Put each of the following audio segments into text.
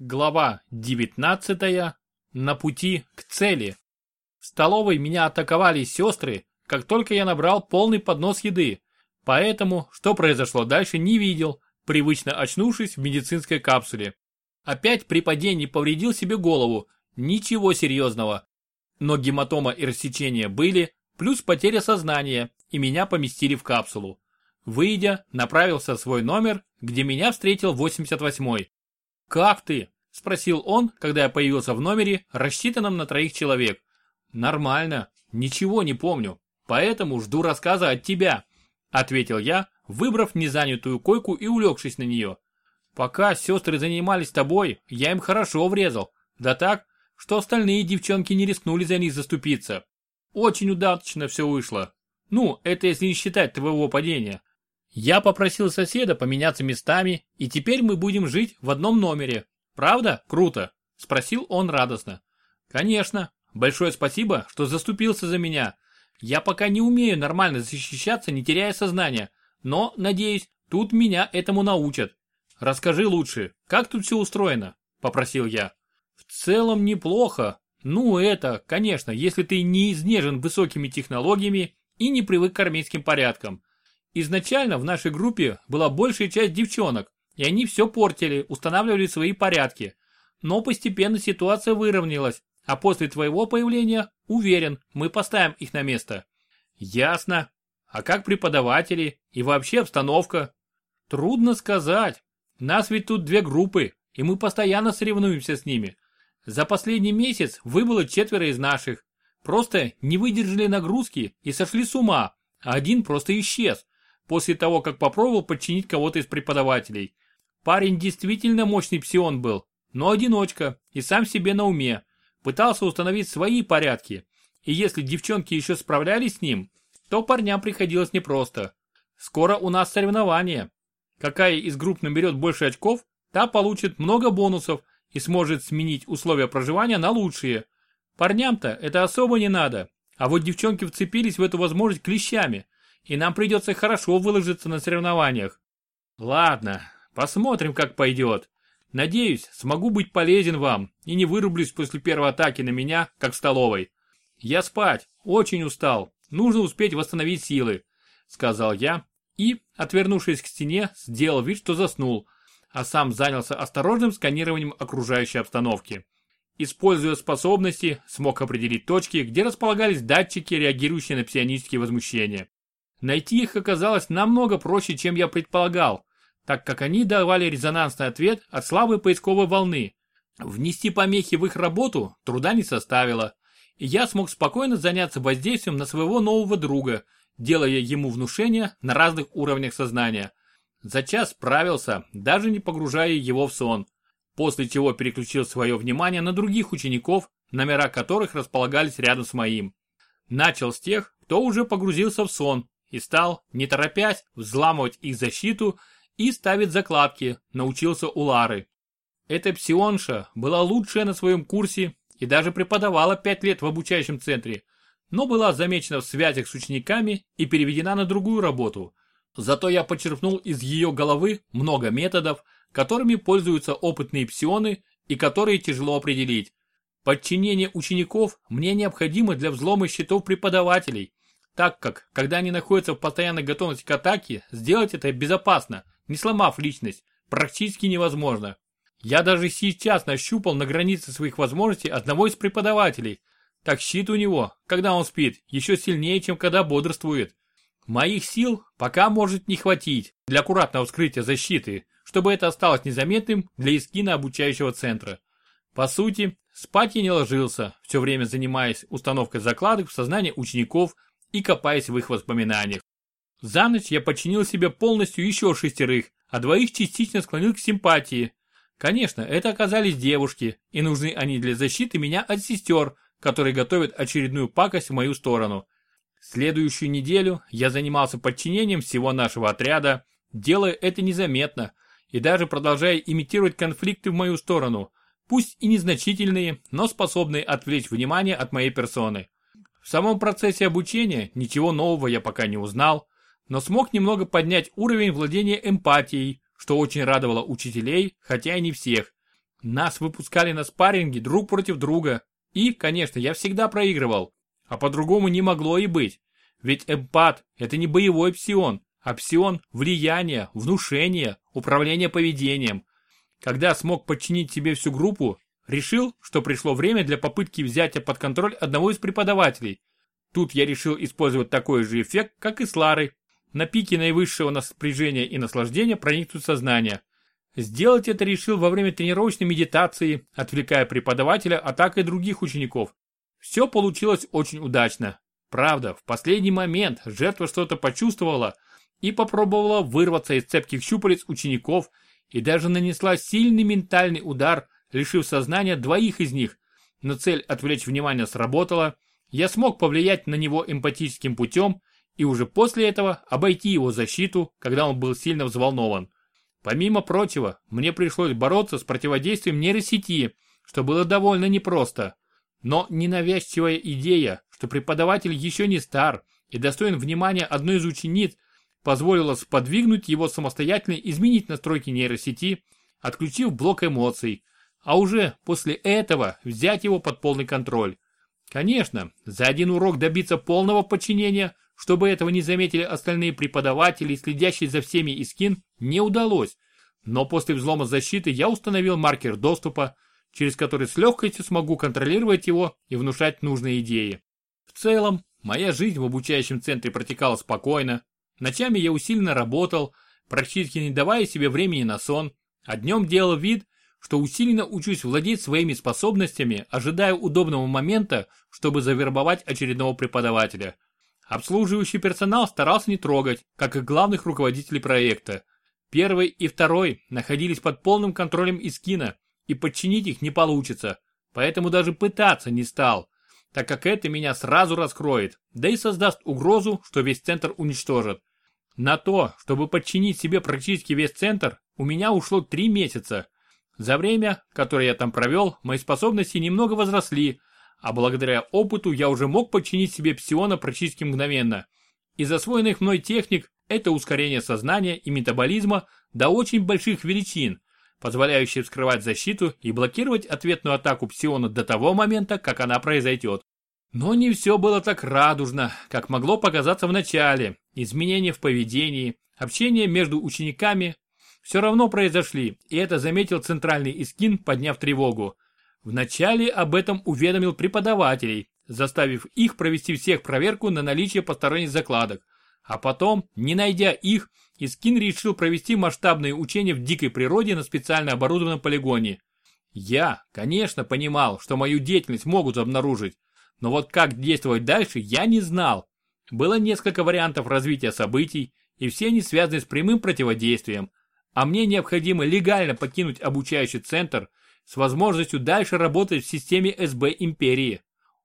Глава 19. На пути к цели. В столовой меня атаковали сестры, как только я набрал полный поднос еды. Поэтому, что произошло дальше, не видел, привычно очнувшись в медицинской капсуле. Опять при падении повредил себе голову. Ничего серьезного. Но гематома и рассечения были, плюс потеря сознания, и меня поместили в капсулу. Выйдя, направился в свой номер, где меня встретил 88-й. «Как ты?» – спросил он, когда я появился в номере, рассчитанном на троих человек. «Нормально. Ничего не помню. Поэтому жду рассказа от тебя», – ответил я, выбрав незанятую койку и улегшись на нее. «Пока сестры занимались тобой, я им хорошо врезал. Да так, что остальные девчонки не рискнули за них заступиться. Очень удачно все вышло. Ну, это если не считать твоего падения. Я попросил соседа поменяться местами, и теперь мы будем жить в одном номере. Правда? Круто. Спросил он радостно. Конечно. Большое спасибо, что заступился за меня. Я пока не умею нормально защищаться, не теряя сознания. Но, надеюсь, тут меня этому научат. Расскажи лучше, как тут все устроено? Попросил я. В целом неплохо. Ну это, конечно, если ты не изнежен высокими технологиями и не привык к армейским порядкам. Изначально в нашей группе была большая часть девчонок, и они все портили, устанавливали свои порядки. Но постепенно ситуация выровнялась, а после твоего появления, уверен, мы поставим их на место. Ясно. А как преподаватели и вообще обстановка? Трудно сказать. Нас ведь тут две группы, и мы постоянно соревнуемся с ними. За последний месяц выбыло четверо из наших. Просто не выдержали нагрузки и сошли с ума, а один просто исчез после того, как попробовал подчинить кого-то из преподавателей. Парень действительно мощный псион был, но одиночка и сам себе на уме. Пытался установить свои порядки. И если девчонки еще справлялись с ним, то парням приходилось непросто. Скоро у нас соревнования. Какая из групп наберет больше очков, та получит много бонусов и сможет сменить условия проживания на лучшие. Парням-то это особо не надо. А вот девчонки вцепились в эту возможность клещами – и нам придется хорошо выложиться на соревнованиях. Ладно, посмотрим, как пойдет. Надеюсь, смогу быть полезен вам и не вырублюсь после первой атаки на меня, как в столовой. Я спать, очень устал, нужно успеть восстановить силы, сказал я и, отвернувшись к стене, сделал вид, что заснул, а сам занялся осторожным сканированием окружающей обстановки. Используя способности, смог определить точки, где располагались датчики, реагирующие на псионические возмущения. Найти их оказалось намного проще, чем я предполагал, так как они давали резонансный ответ от слабой поисковой волны. Внести помехи в их работу труда не составило, и я смог спокойно заняться воздействием на своего нового друга, делая ему внушения на разных уровнях сознания. За час справился, даже не погружая его в сон, после чего переключил свое внимание на других учеников, номера которых располагались рядом с моим. Начал с тех, кто уже погрузился в сон, и стал, не торопясь, взламывать их защиту и ставить закладки, научился у Лары. Эта псионша была лучшая на своем курсе и даже преподавала пять лет в обучающем центре, но была замечена в связях с учениками и переведена на другую работу. Зато я почерпнул из ее головы много методов, которыми пользуются опытные псионы и которые тяжело определить. Подчинение учеников мне необходимо для взлома счетов преподавателей, так как, когда они находятся в постоянной готовности к атаке, сделать это безопасно, не сломав личность, практически невозможно. Я даже сейчас нащупал на границе своих возможностей одного из преподавателей. Так щит у него, когда он спит, еще сильнее, чем когда бодрствует. Моих сил пока может не хватить для аккуратного вскрытия защиты, чтобы это осталось незаметным для эскина обучающего центра. По сути, спать я не ложился, все время занимаясь установкой закладок в сознание учеников и копаясь в их воспоминаниях. За ночь я подчинил себе полностью еще шестерых, а двоих частично склонил к симпатии. Конечно, это оказались девушки, и нужны они для защиты меня от сестер, которые готовят очередную пакость в мою сторону. Следующую неделю я занимался подчинением всего нашего отряда, делая это незаметно и даже продолжая имитировать конфликты в мою сторону, пусть и незначительные, но способные отвлечь внимание от моей персоны. В самом процессе обучения ничего нового я пока не узнал, но смог немного поднять уровень владения эмпатией, что очень радовало учителей, хотя и не всех. Нас выпускали на спарринге друг против друга. И, конечно, я всегда проигрывал. А по-другому не могло и быть. Ведь эмпат – это не боевой псион, а псион – влияние, внушение, управление поведением. Когда смог подчинить себе всю группу, решил, что пришло время для попытки взятия под контроль одного из преподавателей. Тут я решил использовать такой же эффект, как и с Ларой. На пике наивысшего напряжения и наслаждения проникнуть сознание. Сделать это решил во время тренировочной медитации, отвлекая преподавателя атакой других учеников. Все получилось очень удачно. Правда, в последний момент жертва что-то почувствовала и попробовала вырваться из цепких щупалец учеников и даже нанесла сильный ментальный удар, лишив сознания двоих из них. Но цель отвлечь внимание сработала, я смог повлиять на него эмпатическим путем и уже после этого обойти его защиту, когда он был сильно взволнован. Помимо прочего, мне пришлось бороться с противодействием нейросети, что было довольно непросто. Но ненавязчивая идея, что преподаватель еще не стар и достоин внимания одной из учениц, позволила сподвигнуть его самостоятельно изменить настройки нейросети, отключив блок эмоций, а уже после этого взять его под полный контроль. Конечно, за один урок добиться полного подчинения, чтобы этого не заметили остальные преподаватели, следящие за всеми из кин, не удалось. Но после взлома защиты я установил маркер доступа, через который с легкостью смогу контролировать его и внушать нужные идеи. В целом, моя жизнь в обучающем центре протекала спокойно. Ночами я усиленно работал, практически не давая себе времени на сон, а днем делал вид, что усиленно учусь владеть своими способностями, ожидая удобного момента, чтобы завербовать очередного преподавателя. Обслуживающий персонал старался не трогать, как и главных руководителей проекта. Первый и второй находились под полным контролем Искина, и подчинить их не получится, поэтому даже пытаться не стал, так как это меня сразу раскроет, да и создаст угрозу, что весь центр уничтожат. На то, чтобы подчинить себе практически весь центр, у меня ушло три месяца – за время, которое я там провел, мои способности немного возросли, а благодаря опыту я уже мог подчинить себе псиона практически мгновенно. Из освоенных мной техник это ускорение сознания и метаболизма до очень больших величин, позволяющие вскрывать защиту и блокировать ответную атаку псиона до того момента, как она произойдет. Но не все было так радужно, как могло показаться в начале. Изменения в поведении, общение между учениками, все равно произошли, и это заметил центральный Искин, подняв тревогу. Вначале об этом уведомил преподавателей, заставив их провести всех проверку на наличие посторонних закладок. А потом, не найдя их, Искин решил провести масштабные учения в дикой природе на специально оборудованном полигоне. Я, конечно, понимал, что мою деятельность могут обнаружить, но вот как действовать дальше, я не знал. Было несколько вариантов развития событий, и все они связаны с прямым противодействием а мне необходимо легально покинуть обучающий центр с возможностью дальше работать в системе СБ Империи.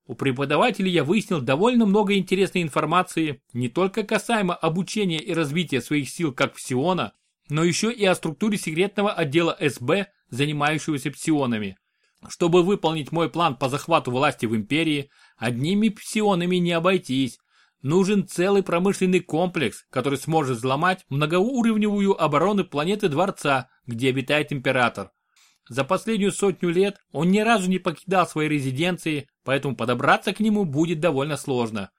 У преподавателей я выяснил довольно много интересной информации, не только касаемо обучения и развития своих сил как псиона, но еще и о структуре секретного отдела СБ, занимающегося псионами. Чтобы выполнить мой план по захвату власти в Империи, одними псионами не обойтись, Нужен целый промышленный комплекс, который сможет взломать многоуровневую оборону планеты Дворца, где обитает Император. За последнюю сотню лет он ни разу не покидал своей резиденции, поэтому подобраться к нему будет довольно сложно.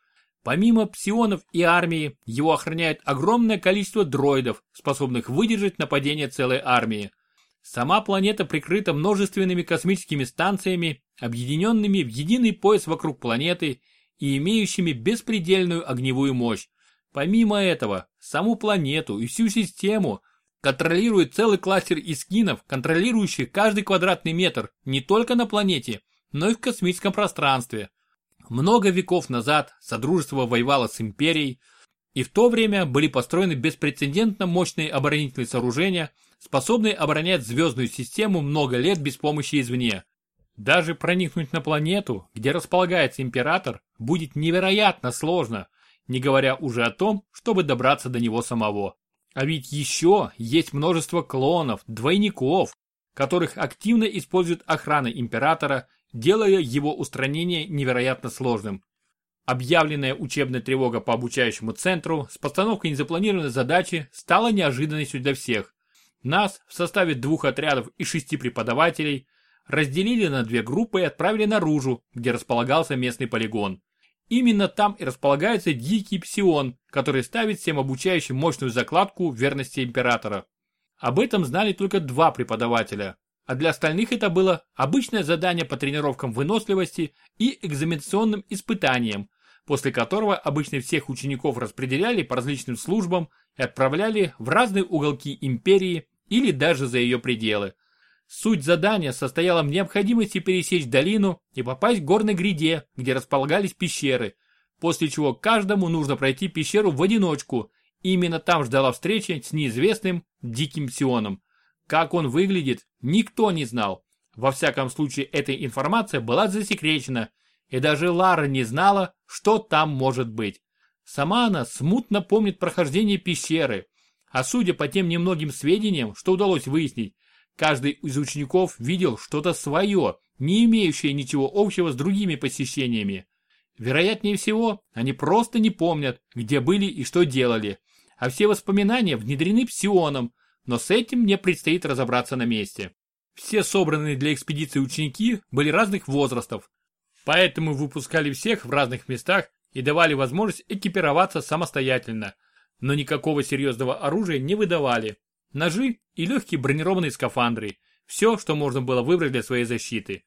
Помимо псионов и армии, его охраняет огромное количество дроидов, способных выдержать нападение целой армии. Сама планета прикрыта множественными космическими станциями, объединенными в единый пояс вокруг планеты и имеющими беспредельную огневую мощь. Помимо этого, саму планету и всю систему контролирует целый кластер искинов, контролирующих каждый квадратный метр не только на планете, но и в космическом пространстве. Много веков назад Содружество воевало с Империей, и в то время были построены беспрецедентно мощные оборонительные сооружения, способные оборонять звездную систему много лет без помощи извне. Даже проникнуть на планету, где располагается император, будет невероятно сложно, не говоря уже о том, чтобы добраться до него самого. А ведь еще есть множество клонов, двойников, которых активно использует охрана императора, делая его устранение невероятно сложным. Объявленная учебная тревога по обучающему центру с постановкой незапланированной задачи стала неожиданностью для всех. Нас в составе двух отрядов и шести преподавателей разделили на две группы и отправили наружу, где располагался местный полигон. Именно там и располагается дикий псион, который ставит всем обучающим мощную закладку верности императора. Об этом знали только два преподавателя, а для остальных это было обычное задание по тренировкам выносливости и экзаменационным испытаниям, после которого обычно всех учеников распределяли по различным службам и отправляли в разные уголки империи или даже за ее пределы. Суть задания состояла в необходимости пересечь долину и попасть к горной гряде, где располагались пещеры, после чего каждому нужно пройти пещеру в одиночку. Именно там ждала встреча с неизвестным Диким Сионом. Как он выглядит, никто не знал. Во всяком случае, эта информация была засекречена, и даже Лара не знала, что там может быть. Сама она смутно помнит прохождение пещеры, а судя по тем немногим сведениям, что удалось выяснить, каждый из учеников видел что-то свое, не имеющее ничего общего с другими посещениями. Вероятнее всего, они просто не помнят, где были и что делали, а все воспоминания внедрены псионом, но с этим мне предстоит разобраться на месте. Все собранные для экспедиции ученики были разных возрастов, поэтому выпускали всех в разных местах и давали возможность экипироваться самостоятельно, но никакого серьезного оружия не выдавали. Ножи и легкие бронированные скафандры – все, что можно было выбрать для своей защиты.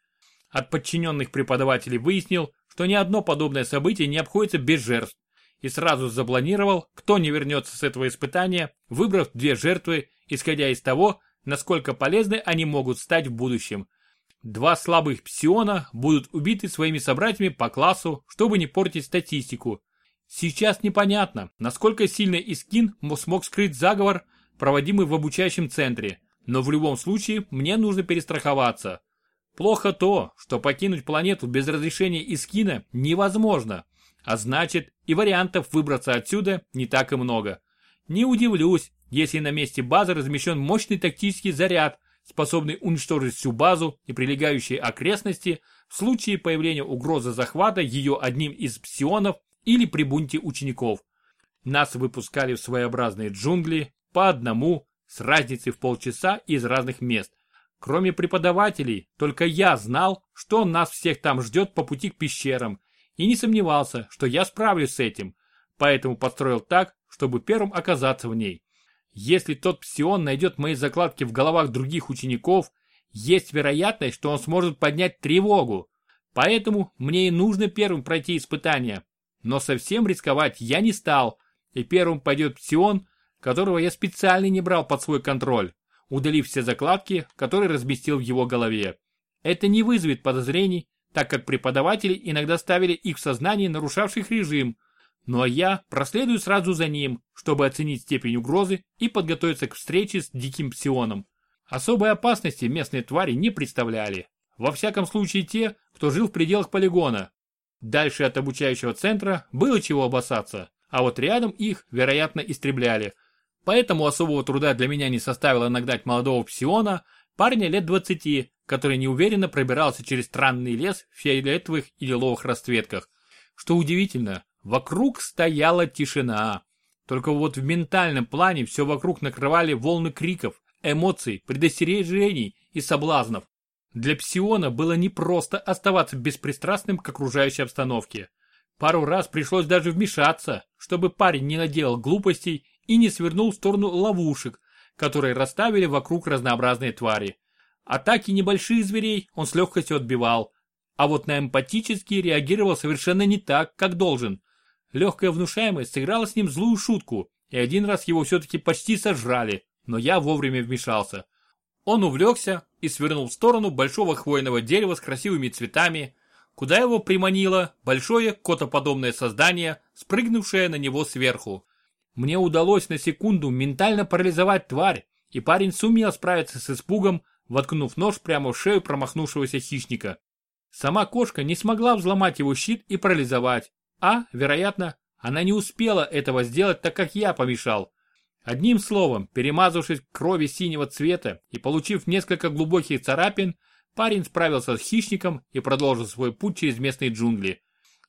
От подчиненных преподавателей выяснил, что ни одно подобное событие не обходится без жертв, и сразу запланировал, кто не вернется с этого испытания, выбрав две жертвы исходя из того, насколько полезны они могут стать в будущем. Два слабых псиона будут убиты своими собратьями по классу, чтобы не портить статистику. Сейчас непонятно, насколько сильно Искин смог скрыть заговор, проводимый в обучающем центре, но в любом случае мне нужно перестраховаться. Плохо то, что покинуть планету без разрешения Искина невозможно, а значит и вариантов выбраться отсюда не так и много. Не удивлюсь, если на месте базы размещен мощный тактический заряд, способный уничтожить всю базу и прилегающие окрестности в случае появления угрозы захвата ее одним из псионов или при бунте учеников. Нас выпускали в своеобразные джунгли по одному с разницей в полчаса из разных мест. Кроме преподавателей, только я знал, что нас всех там ждет по пути к пещерам, и не сомневался, что я справлюсь с этим, поэтому построил так, чтобы первым оказаться в ней. Если тот псион найдет мои закладки в головах других учеников, есть вероятность, что он сможет поднять тревогу. Поэтому мне и нужно первым пройти испытание. Но совсем рисковать я не стал, и первым пойдет псион, которого я специально не брал под свой контроль, удалив все закладки, которые разместил в его голове. Это не вызовет подозрений, так как преподаватели иногда ставили их в сознании нарушавших режим, ну а я проследую сразу за ним, чтобы оценить степень угрозы и подготовиться к встрече с диким псионом. Особой опасности местные твари не представляли. Во всяком случае те, кто жил в пределах полигона. Дальше от обучающего центра было чего опасаться, а вот рядом их, вероятно, истребляли. Поэтому особого труда для меня не составило нагнать молодого псиона, парня лет 20, который неуверенно пробирался через странный лес в фиолетовых и лиловых расцветках. Что удивительно, Вокруг стояла тишина. Только вот в ментальном плане все вокруг накрывали волны криков, эмоций, предостережений и соблазнов. Для Псиона было непросто оставаться беспристрастным к окружающей обстановке. Пару раз пришлось даже вмешаться, чтобы парень не наделал глупостей и не свернул в сторону ловушек, которые расставили вокруг разнообразные твари. Атаки небольших зверей он с легкостью отбивал, а вот на эмпатические реагировал совершенно не так, как должен. Легкая внушаемость сыграла с ним злую шутку, и один раз его все-таки почти сожрали, но я вовремя вмешался. Он увлекся и свернул в сторону большого хвойного дерева с красивыми цветами, куда его приманило большое котоподобное создание, спрыгнувшее на него сверху. Мне удалось на секунду ментально парализовать тварь, и парень сумел справиться с испугом, воткнув нож прямо в шею промахнувшегося хищника. Сама кошка не смогла взломать его щит и парализовать, а, вероятно, она не успела этого сделать, так как я помешал. Одним словом, перемазавшись крови синего цвета и получив несколько глубоких царапин, парень справился с хищником и продолжил свой путь через местные джунгли.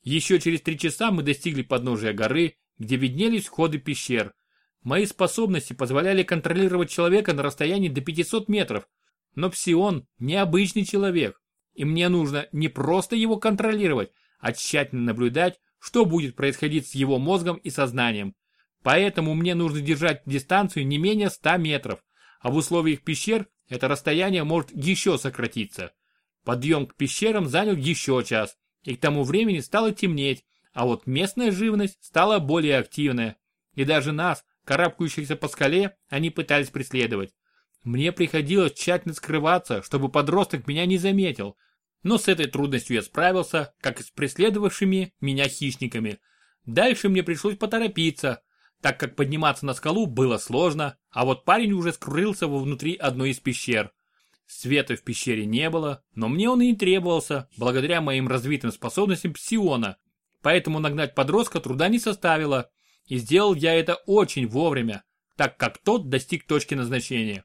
Еще через три часа мы достигли подножия горы, где виднелись входы пещер. Мои способности позволяли контролировать человека на расстоянии до 500 метров, но псион необычный человек, и мне нужно не просто его контролировать, а тщательно наблюдать, что будет происходить с его мозгом и сознанием. Поэтому мне нужно держать дистанцию не менее 100 метров, а в условиях пещер это расстояние может еще сократиться. Подъем к пещерам занял еще час, и к тому времени стало темнеть, а вот местная живность стала более активная. И даже нас, карабкающихся по скале, они пытались преследовать. Мне приходилось тщательно скрываться, чтобы подросток меня не заметил. Но с этой трудностью я справился, как и с преследовавшими меня хищниками. Дальше мне пришлось поторопиться, так как подниматься на скалу было сложно, а вот парень уже скрылся во внутри одной из пещер. Света в пещере не было, но мне он и не требовался, благодаря моим развитым способностям псиона, поэтому нагнать подростка труда не составило, и сделал я это очень вовремя, так как тот достиг точки назначения.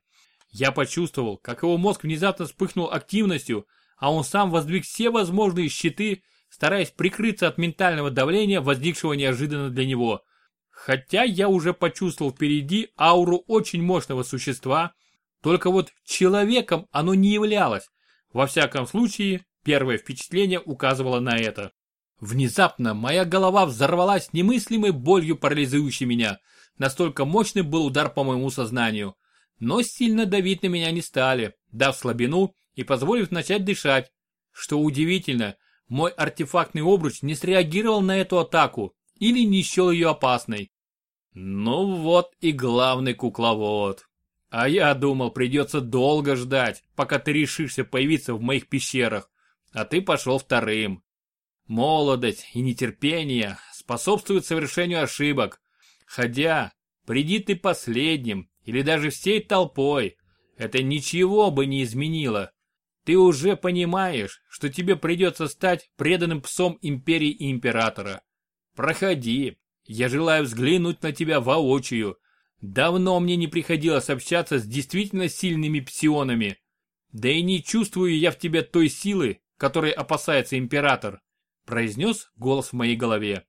Я почувствовал, как его мозг внезапно вспыхнул активностью, а он сам воздвиг все возможные щиты, стараясь прикрыться от ментального давления, возникшего неожиданно для него. Хотя я уже почувствовал впереди ауру очень мощного существа, только вот человеком оно не являлось. Во всяком случае, первое впечатление указывало на это. Внезапно моя голова взорвалась немыслимой болью, парализующей меня. Настолько мощный был удар по моему сознанию но сильно давить на меня не стали, дав слабину и позволив начать дышать. Что удивительно, мой артефактный обруч не среагировал на эту атаку или не счел ее опасной. Ну вот и главный кукловод. А я думал, придется долго ждать, пока ты решишься появиться в моих пещерах, а ты пошел вторым. Молодость и нетерпение способствуют совершению ошибок. Хотя, приди ты последним, или даже всей толпой, это ничего бы не изменило. Ты уже понимаешь, что тебе придется стать преданным псом империи и императора. Проходи, я желаю взглянуть на тебя воочию. Давно мне не приходилось общаться с действительно сильными псионами. Да и не чувствую я в тебе той силы, которой опасается император, произнес голос в моей голове.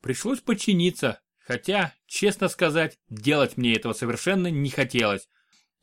Пришлось подчиниться, Хотя, честно сказать, делать мне этого совершенно не хотелось.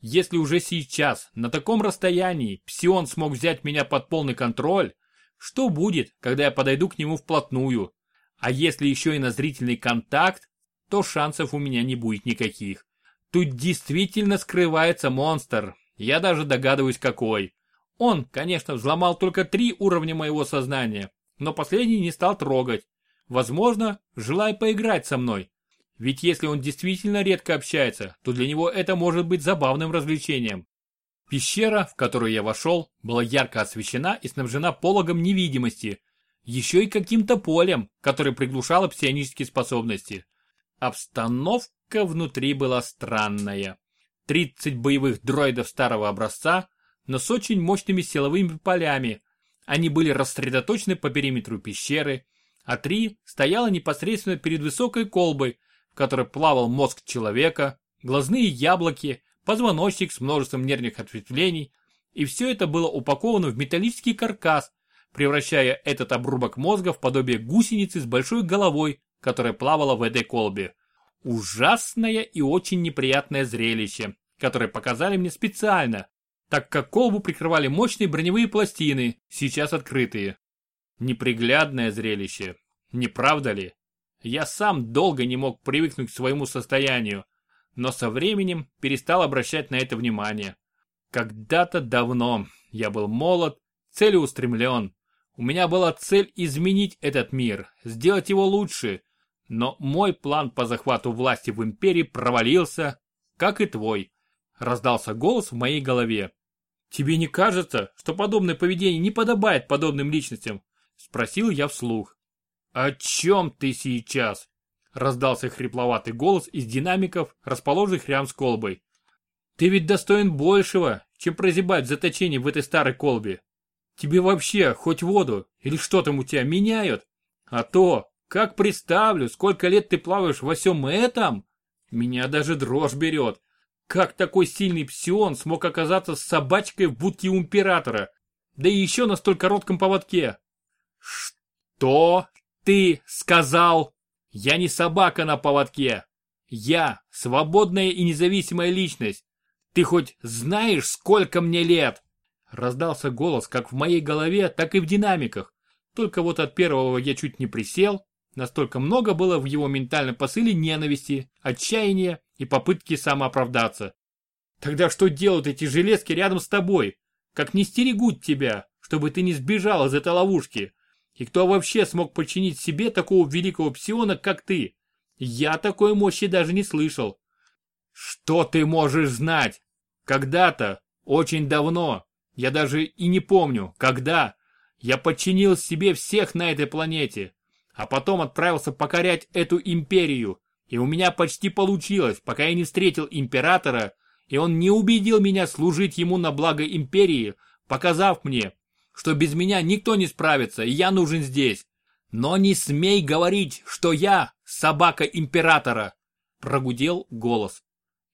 Если уже сейчас, на таком расстоянии, Псион смог взять меня под полный контроль, что будет, когда я подойду к нему вплотную? А если еще и на зрительный контакт, то шансов у меня не будет никаких. Тут действительно скрывается монстр, я даже догадываюсь какой. Он, конечно, взломал только три уровня моего сознания, но последний не стал трогать. Возможно, желая поиграть со мной. Ведь если он действительно редко общается, то для него это может быть забавным развлечением. Пещера, в которую я вошел, была ярко освещена и снабжена пологом невидимости, еще и каким-то полем, которое приглушало псионические способности. Обстановка внутри была странная. 30 боевых дроидов старого образца, но с очень мощными силовыми полями. Они были рассредоточены по периметру пещеры, а три стояло непосредственно перед высокой колбой, в которой плавал мозг человека, глазные яблоки, позвоночник с множеством нервных ответвлений, и все это было упаковано в металлический каркас, превращая этот обрубок мозга в подобие гусеницы с большой головой, которая плавала в этой колбе. Ужасное и очень неприятное зрелище, которое показали мне специально, так как колбу прикрывали мощные броневые пластины, сейчас открытые. Неприглядное зрелище, не правда ли? Я сам долго не мог привыкнуть к своему состоянию, но со временем перестал обращать на это внимание. Когда-то давно я был молод, целеустремлен. У меня была цель изменить этот мир, сделать его лучше. Но мой план по захвату власти в империи провалился, как и твой. Раздался голос в моей голове. Тебе не кажется, что подобное поведение не подобает подобным личностям? Спросил я вслух. «О чем ты сейчас?» Раздался хрипловатый голос из динамиков, расположенных рядом с колбой. «Ты ведь достоин большего, чем прозябать в заточении в этой старой колбе. Тебе вообще хоть воду или что там у тебя меняют? А то, как представлю, сколько лет ты плаваешь во всем этом, меня даже дрожь берет. Как такой сильный псион смог оказаться с собачкой в будке у императора? Да и еще на столь коротком поводке. Что ты сказал? Я не собака на поводке. Я свободная и независимая личность. Ты хоть знаешь, сколько мне лет? Раздался голос как в моей голове, так и в динамиках. Только вот от первого я чуть не присел, настолько много было в его ментальном посыле ненависти, отчаяния и попытки самооправдаться. Тогда что делают эти железки рядом с тобой? Как не стерегут тебя, чтобы ты не сбежал из этой ловушки? И кто вообще смог подчинить себе такого великого псиона, как ты? Я такой мощи даже не слышал. Что ты можешь знать? Когда-то, очень давно, я даже и не помню, когда, я подчинил себе всех на этой планете, а потом отправился покорять эту империю. И у меня почти получилось, пока я не встретил императора, и он не убедил меня служить ему на благо империи, показав мне, что без меня никто не справится, и я нужен здесь. Но не смей говорить, что я собака императора, прогудел голос.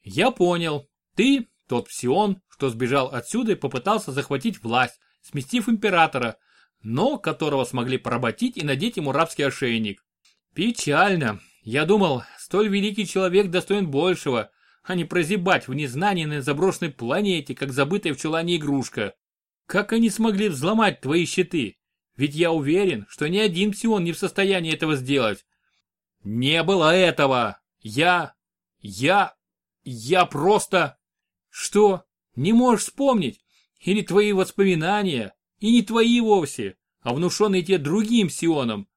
Я понял, ты тот псион, что сбежал отсюда и попытался захватить власть, сместив императора, но которого смогли поработить и надеть ему рабский ошейник. Печально. Я думал, столь великий человек достоин большего, а не прозябать в незнании на заброшенной планете, как забытая в чулане игрушка. Как они смогли взломать твои щиты? Ведь я уверен, что ни один псион не в состоянии этого сделать. Не было этого. Я... Я... Я просто... Что? Не можешь вспомнить? Или твои воспоминания? И не твои вовсе, а внушенные тебе другим псионом.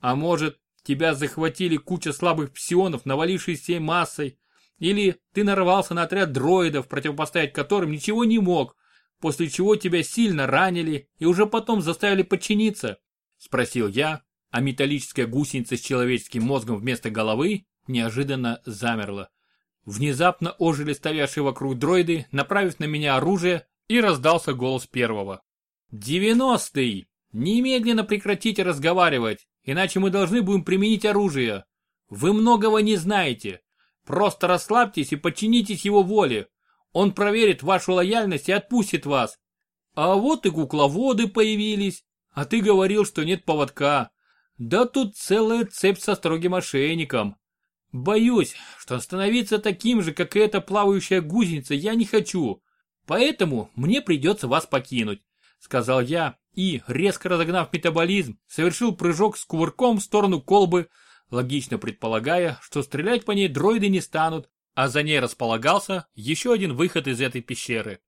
А может, тебя захватили куча слабых псионов, навалившиеся массой? Или ты нарвался на отряд дроидов, противопоставить которым ничего не мог, после чего тебя сильно ранили и уже потом заставили подчиниться?» Спросил я, а металлическая гусеница с человеческим мозгом вместо головы неожиданно замерла. Внезапно ожили стоявшие вокруг дроиды, направив на меня оружие, и раздался голос первого. «Девяностый! Немедленно прекратите разговаривать, иначе мы должны будем применить оружие. Вы многого не знаете. Просто расслабьтесь и подчинитесь его воле. Он проверит вашу лояльность и отпустит вас. А вот и кукловоды появились. А ты говорил, что нет поводка. Да тут целая цепь со строгим ошейником. Боюсь, что становиться таким же, как и эта плавающая гусеница, я не хочу. Поэтому мне придется вас покинуть, сказал я и, резко разогнав метаболизм, совершил прыжок с кувырком в сторону колбы, логично предполагая, что стрелять по ней дроиды не станут, а за ней располагался еще один выход из этой пещеры.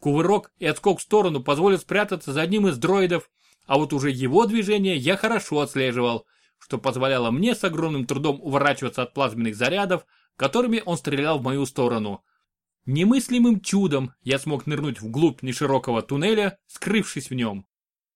Кувырок и отскок в сторону позволят спрятаться за одним из дроидов, а вот уже его движение я хорошо отслеживал, что позволяло мне с огромным трудом уворачиваться от плазменных зарядов, которыми он стрелял в мою сторону. Немыслимым чудом я смог нырнуть вглубь неширокого туннеля, скрывшись в нем.